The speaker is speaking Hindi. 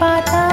पाता